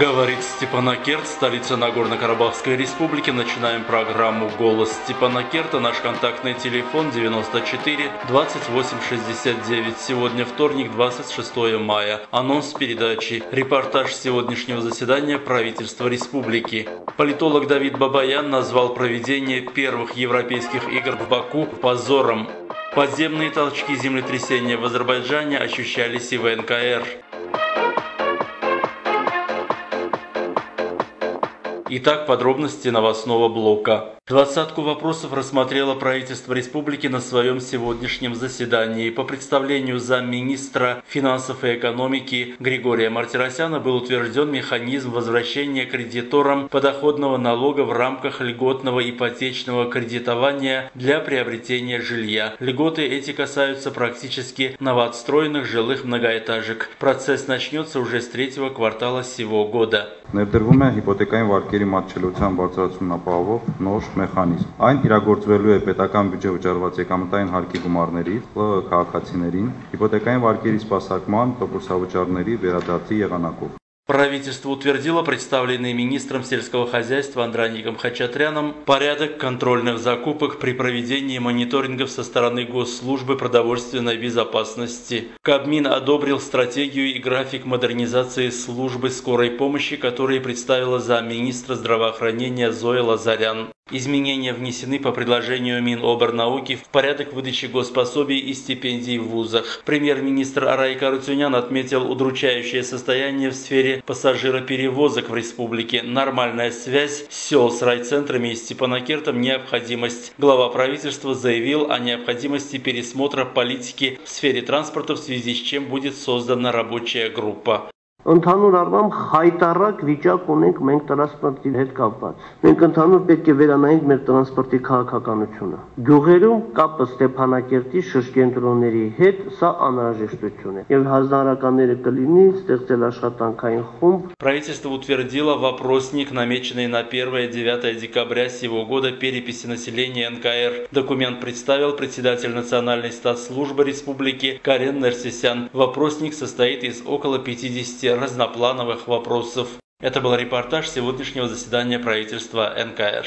Говорит Степанакерт, столица Нагорно-Карабахской республики. Начинаем программу «Голос Степанакерта». Наш контактный телефон 94 28 69. Сегодня вторник, 26 мая. Анонс передачи. Репортаж сегодняшнего заседания правительства республики. Политолог Давид Бабаян назвал проведение первых европейских игр в Баку позором. Подземные толчки землетрясения в Азербайджане ощущались и в НКР. Итак, подробности новостного блока. Двадцатку вопросов рассмотрело правительство республики на своем сегодняшнем заседании. По представлению замминистра финансов и экономики Григория Мартиросяна был утвержден механизм возвращения кредиторам подоходного налога в рамках льготного ипотечного кредитования для приобретения жилья. Льготы эти касаются практически новоотстроенных жилых многоэтажек. Процесс начнется уже с третьего квартала сего года. Ներդրվում է հիպոթեկային վարկերի մատչելիության բարձրացումն ապահովող նոր մեխանիզմ։ Այն իրագործվելու է պետական բյուջե վճարված եկամտային հարկի գումարներից ԼՂ քաղաքացիներին հիպոթեկային վարկերի սպասարկման տոկոսավճարների վերադարձի եղանակով։ Правительство утвердило представленный министром сельского хозяйства Андраником Хачатряном порядок контрольных закупок при проведении мониторингов со стороны Госслужбы продовольственной безопасности. Кабмин одобрил стратегию и график модернизации службы скорой помощи, которые представила замминистра здравоохранения Зоя Лазарян. Изменения внесены по предложению Миноборнауки в порядок выдачи госпособий и стипендий в вузах. Премьер-министр Арай Карутюнян отметил удручающее состояние в сфере пассажироперевозок в республике. Нормальная связь сел с райцентрами и Степанакертом необходимость. Глава правительства заявил о необходимости пересмотра политики в сфере транспорта, в связи с чем будет создана рабочая группа. Ընդհանուր առմամբ խայտարակ վիճակ ունենք մենք տրանսպորտի հետ կապված։ Մենք ընդհանուր պետք է վերանայենք մեր տրանսպորտի քաղաքականությունը։ Գյուղերում կապը Ստեփանակերտի շրջենտրոնների հետ սա անհրաժեշտություն է։ Եվ հանրականները կլինի ստեղծել աշխատանքային խումբ։ Правительство утвердило вопросник, намеченный на 1-9 декабря сего года переписи населения НКР. Документ представил председатель Национальной статслужбы республики Карен Нерсисян. Вопросник состоит из около 50 разноплановых вопросов. Это был репортаж сегодняшнего заседания правительства НКР.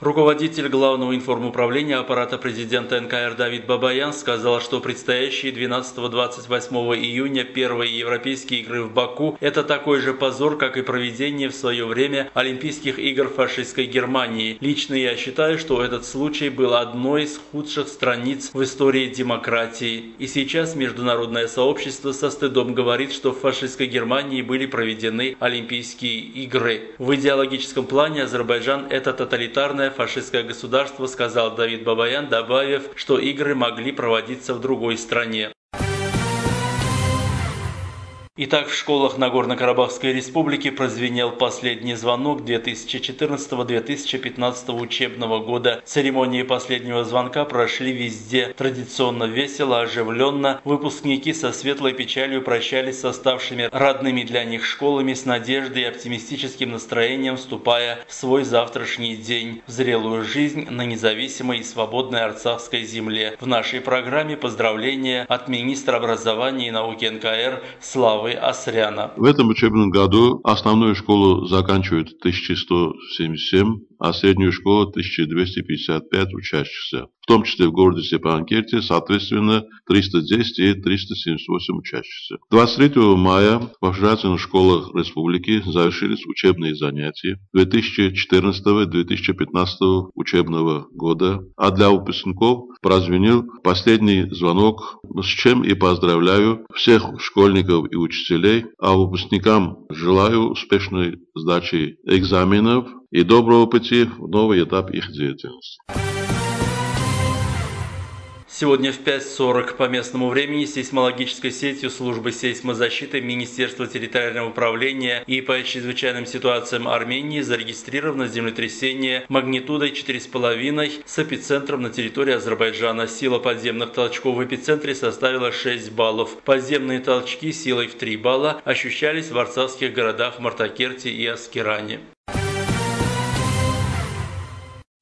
Руководитель Главного информуправления аппарата президента НКР Давид Бабаян сказал, что предстоящие 12-28 июня первые европейские игры в Баку – это такой же позор, как и проведение в свое время Олимпийских игр фашистской Германии. Лично я считаю, что этот случай был одной из худших страниц в истории демократии. И сейчас международное сообщество со стыдом говорит, что в фашистской Германии были проведены Олимпийские игры. В идеологическом плане Азербайджан – это тоталитарная фашистское государство, сказал Давид Бабаян, добавив, что игры могли проводиться в другой стране. Итак, в школах Нагорно-Карабахской республики прозвенел последний звонок 2014-2015 учебного года. Церемонии последнего звонка прошли везде. Традиционно весело, оживленно. Выпускники со светлой печалью прощались с оставшими родными для них школами с надеждой и оптимистическим настроением, вступая в свой завтрашний день, в зрелую жизнь на независимой и свободной Арцахской земле. В нашей программе поздравления от министра образования и науки НКР Славы Славы Асряна. В этом учебном году основную школу заканчивает 1177, а среднюю школу 1255 учащихся в том числе в городе Степанакерте, соответственно, 310 и 378 учащихся. 23 мая в образовательных школах республики завершились учебные занятия 2014-2015 учебного года, а для выпускников прозвенел последний звонок, с чем и поздравляю всех школьников и учителей, а выпускникам желаю успешной сдачи экзаменов и доброго пути в новый этап их деятельности. Сегодня в 5.40 по местному времени сейсмологической сетью службы сейсмозащиты Министерства территориального управления и по чрезвычайным ситуациям Армении зарегистрировано землетрясение магнитудой 4,5 с эпицентром на территории Азербайджана. Сила подземных толчков в эпицентре составила 6 баллов. Подземные толчки силой в 3 балла ощущались в арцахских городах Мартакерте и Аскеране.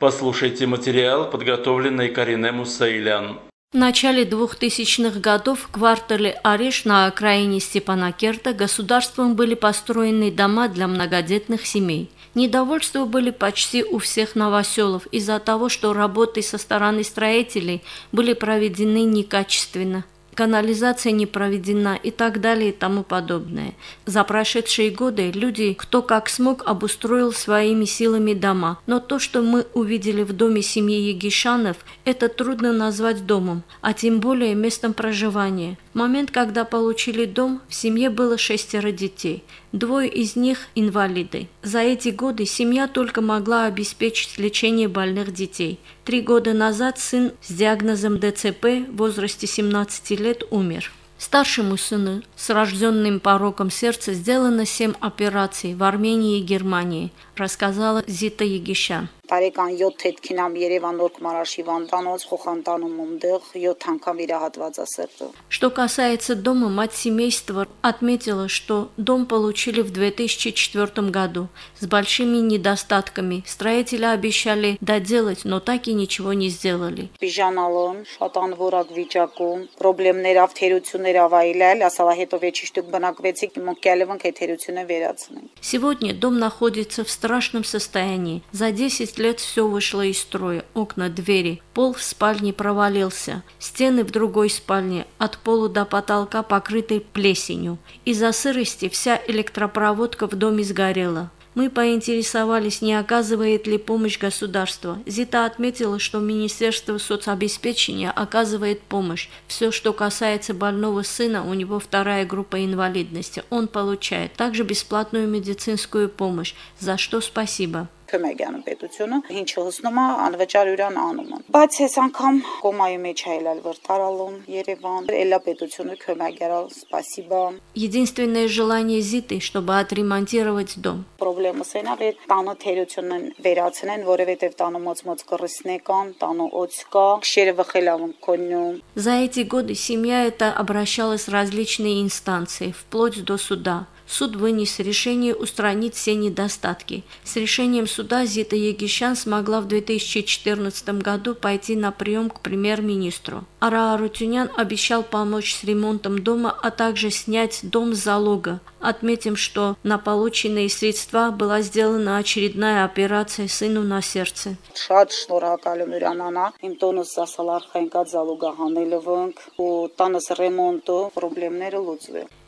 Послушайте материал, подготовленный Карине Мусаилян. В начале 2000-х годов в квартале Ариш на окраине Степанакерта государством были построены дома для многодетных семей. Недовольства были почти у всех новоселов из-за того, что работы со стороны строителей были проведены некачественно канализация не проведена и так далее и тому подобное. За прошедшие годы люди, кто как смог, обустроил своими силами дома. Но то, что мы увидели в доме семьи Егишанов, это трудно назвать домом, а тем более местом проживания. В момент, когда получили дом, в семье было шестеро детей. Двое из них – инвалиды. За эти годы семья только могла обеспечить лечение больных детей. Три года назад сын с диагнозом ДЦП в возрасте 17 лет умер. Старшему сыну с рожденным пороком сердца сделано семь операций в Армении и Германии, рассказала Зита Егищан. Տարեկան 7 հետքին ամ Երևան Նոր Կմարաշի Վանդանոց խոխանտանում ումդեղ 7 անգամ վիրահատված է սրտը։ Что касается дома, мать семейства отметила, что дом получили в 2004 году с большими недостатками. Строители обещали доделать, но так и ничего не сделали. Բիժանալոն շատ անորակ վիճակում, խնդիրներով, թերություններով այլել, ասալա հետո վեճի շտուկ բնակվեցիք, մոկյալևն քեթերությունը վերացնենք։ Сегодня дом находится в страшном состоянии. За 10 10 лет все вышло из строя. Окна, двери. Пол в спальне провалился. Стены в другой спальне от пола до потолка покрыты плесенью. Из-за сырости вся электропроводка в доме сгорела. Мы поинтересовались, не оказывает ли помощь государство. Зита отметила, что Министерство соцобеспечения оказывает помощь. Все, что касается больного сына, у него вторая группа инвалидности. Он получает также бесплатную медицинскую помощь, за что спасибо. փեմ է անում պետությունը, ինչը հսնում է անվճար յուրան անում են։ Բայց այս անգամ կոմայի մեջ է ելալ վրտարալուն Երևան, էլա պետությունը փեմ է գարալ, спасибо։ Единственное желание Зиты, чтобы отремонтировать дом. Պրոբլեմը սենա վեր տանը թերությունն վերացնեն, որովհետև տանը մոց-մոց կռիսներ կան, տանը օծ կա, քշերը վխելավն կոնյում։ За эти годы семья эта обращалась в различные инстанции, вплоть до суда. Суд вынес решение устранить все недостатки. С решением суда Зита Егищан смогла в 2014 году пойти на прием к премьер-министру. Ара Арутюнян обещал помочь с ремонтом дома, а также снять дом с залога. Отметим, что на полученные средства была сделана очередная операция сыну на сердце.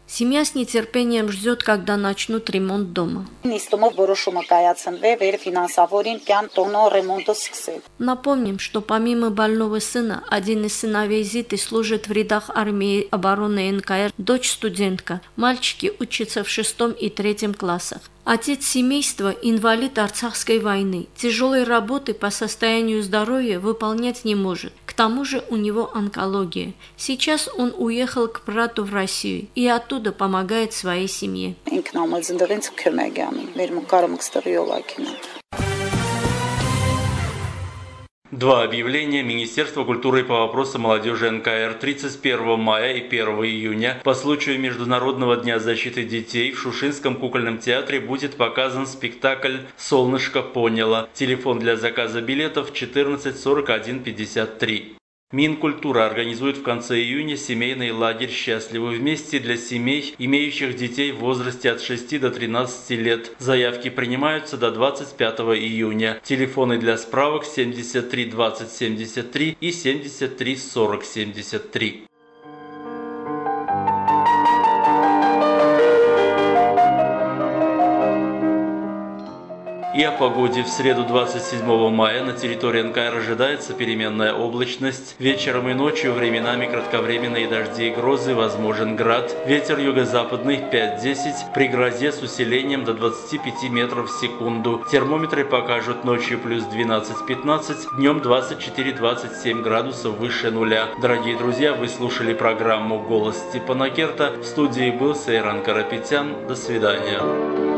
Семья с нетерпением ждет, когда начнут ремонт дома. Напомним, что помимо больного сына, один из сыновей Зиты служит в рядах армии обороны НКР, дочь студентка. Мальчики учатся в шестом и третьем классах. Отец семейства – инвалид Арцахской войны. Тяжелой работы по состоянию здоровья выполнять не может. Тому же у него онкология. Сейчас он уехал к брату в Россию и оттуда помогает своей семье. Два объявления Министерства культуры по вопросам молодежи НКР 31 мая и 1 июня по случаю Международного дня защиты детей в Шушинском кукольном театре будет показан спектакль «Солнышко поняло». Телефон для заказа билетов 14 41 53. Минкультура организует в конце июня семейный лагерь «Счастливы вместе» для семей, имеющих детей в возрасте от 6 до 13 лет. Заявки принимаются до 25 июня. Телефоны для справок 73 20 73 и 73 40 73. И о погоде. В среду 27 мая на территории НКР ожидается переменная облачность. Вечером и ночью временами кратковременные дожди и грозы, возможен град. Ветер юго-западный 5-10, при грозе с усилением до 25 метров в секунду. Термометры покажут ночью плюс 12-15, днем 24-27 градусов выше нуля. Дорогие друзья, вы слушали программу «Голос Степана Керта». В студии был Сейран Карапетян. До свидания.